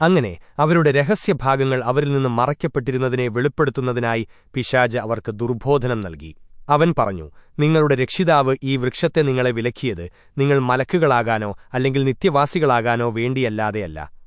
അങ്ങനെ അവരുടെ രഹസ്യഭാഗങ്ങൾ അവരിൽ നിന്ന് മറയ്ക്കപ്പെട്ടിരുന്നതിനെ വെളിപ്പെടുത്തുന്നതിനായി പിശാജ് അവർക്ക് ദുർബോധനം നൽകി. അവൻ പറഞ്ഞു നിങ്ങളുടെ രക്ഷിതാവ് ഈ വൃക്ഷത്തെ നിങ്ങളെ വിലക്കിയത് നിങ്ങൾ മലക്കുകളാകാനോ അല്ലെങ്കിൽ നിത്യവാസികളാകാനോ വേണ്ടിയല്ലാതെയല്ല.